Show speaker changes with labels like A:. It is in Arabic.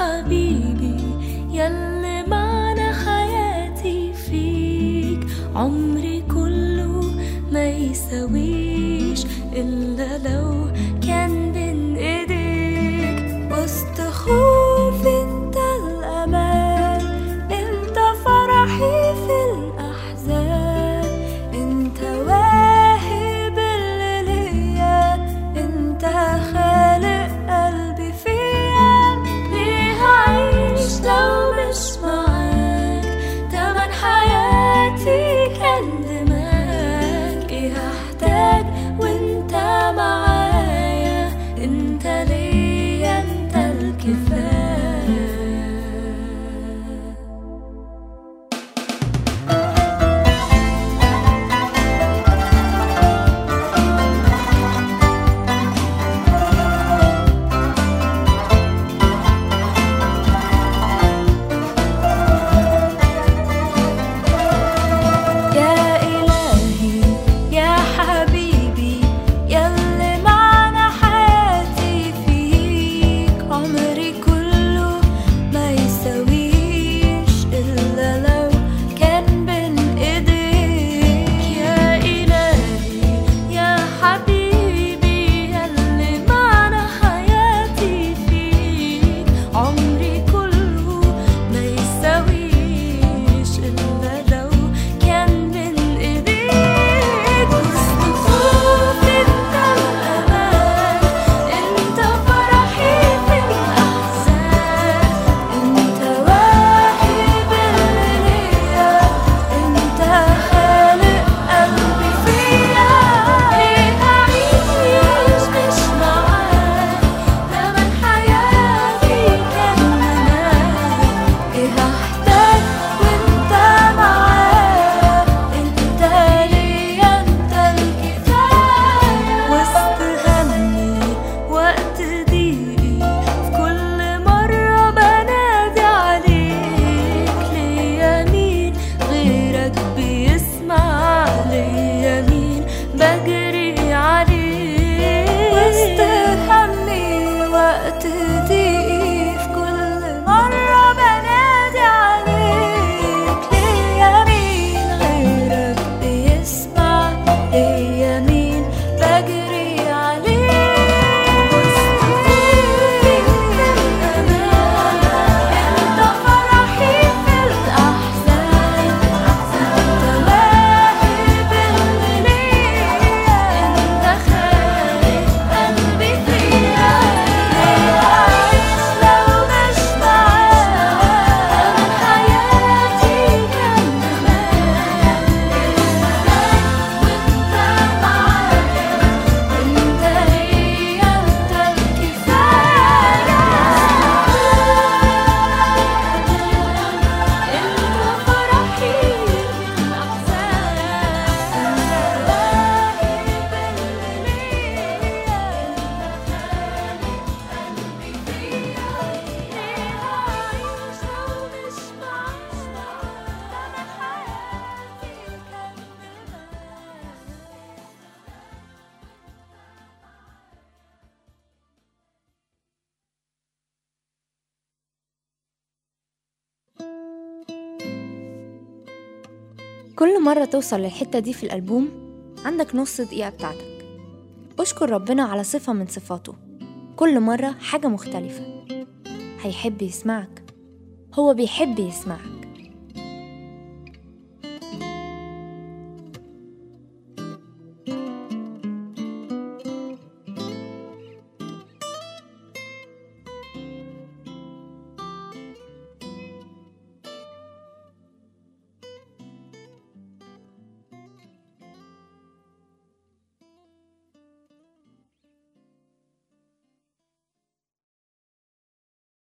A: حبيبي يلي معنى حياتي فيك. عمري كله ما يساويش إلا لو Kendi
B: كل مرة توصل للحتة دي في الألبوم عندك نص دقيقة بتاعتك. اشكر ربنا على صفة من صفاته. كل مرة حاجة مختلفة. هيحب يسمعك. هو بيحب يسمعك.